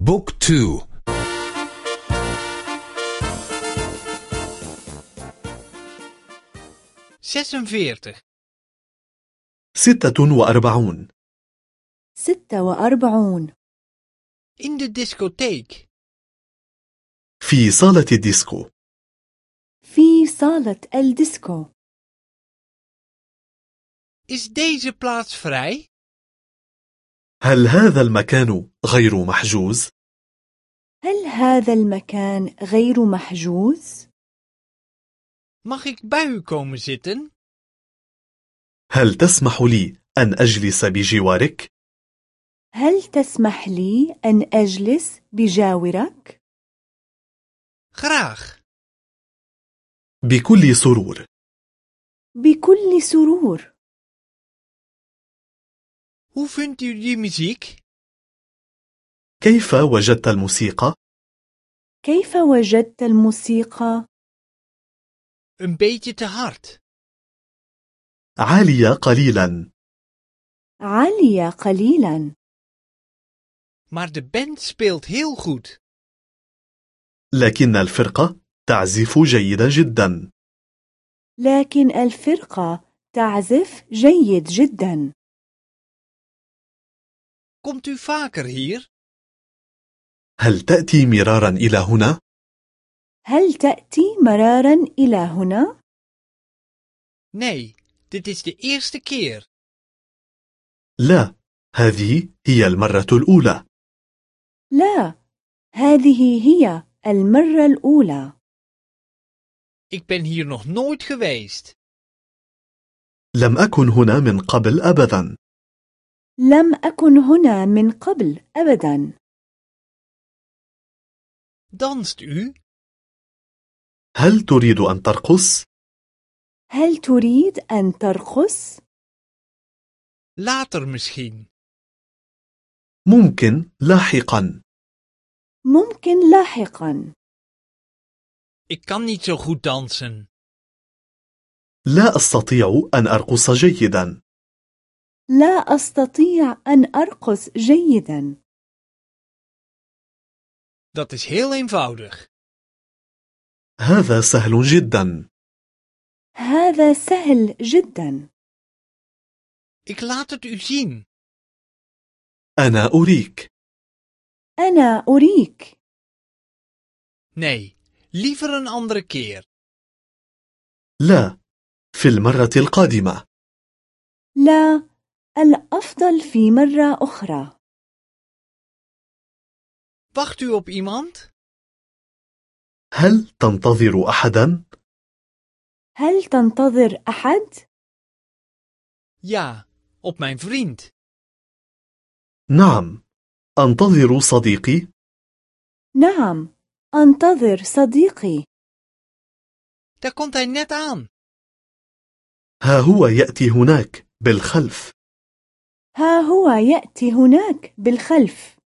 Book two. ستة وأربعون. ستة وأربعون. In de discotheek. في صالة الديسكو. في صالة الديسكو. Is deze plaats vrij? هل هذا المكان غير محجوز؟ هل هذا المكان غير محجوز؟ Mag ik bij u komen zitten? هل تسمح لي أن أجلس بجوارك؟ هل تسمح لي أن أجلس بجاورك؟ Graag. بكل سرور بكل سرور Hoe vindt u die muziek? كيف وجدت الموسيقى؟ كيف وجدت الموسيقى؟ Een beetje te hard. عالية قليلا عالية قليلا Maar de band speelt heel goed. لكن الفرقة تعزف جيدا جدا لكن الفرقة تعزف جيد جدا Komt u vaker hier? هل تأتي مرارا إلى هنا؟ هل تأتي مرارا إلى هنا؟ Nee, dit is de eerste keer. لا هذه هي المرة الأولى لا هذه هي المرة الأولى Ik ben hier nog nooit geweest. لم أكن هنا من قبل أبدا لم أكن هنا من قبل أبدا Danst u? هل تريد أن ترقص؟ هل تريد أن ترقص؟ Later misschien. ممكن لاحقا ممكن لاحقا Ik kan niet zo goed dansen. لا أستطيع أن أرقص جيدا لا أستطيع أن أرقص جيدا Dat is heel eenvoudig. هذا سهل جدا هذا سهل جدا Ik laat het u zien. أنا أريك أنا أريك Nee, liever een andere keer. لا في المرة القادمة لا الأفضل في مرة أخرى Wacht u op iemand? هل تنتظر أحدا؟ هل تنتظر أحد؟ Ja, op mijn vriend. نعم أنتظر صديقي نعم أنتظر صديقي Daar komt hij net aan. ها هو يأتي هناك بالخلف ها هو يأتي هناك بالخلف.